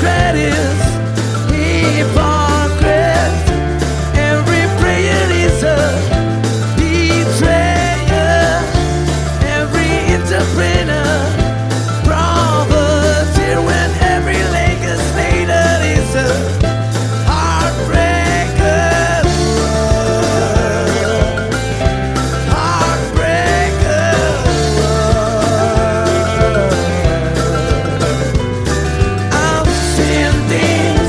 Credit. something.